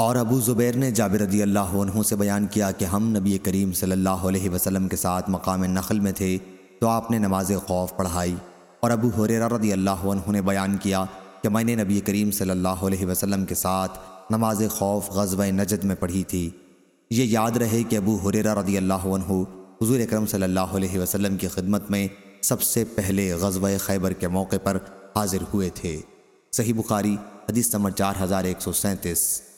اور ابو زبیر نے جابر رضی اللہ عنہ سے بیان کیا کہ ہم نبی کریم صلی اللہ علیہ وسلم کے ساتھ مقام نخل میں تھے تو آپ نے نماز خوف پڑھائی۔ اور ابو حریرہ رضی اللہ عنہ نے بیان کیا کہ میں نے نبی کریم صلی اللہ علیہ وسلم کے ساتھ نماز خوف غزوہ نجد میں پڑھی تھی۔ یہ یاد رہے کہ ابو حریرہ رضی اللہ عنہ حضور اکرم صلی اللہ علیہ وسلم کی خدمت میں سب سے پہلے غزوہ خیبر کے موقع پر حاضر ہوئے تھے۔ صحیح بخاری، حدیث نمبر چار ہزار ایک سو سینتیس۔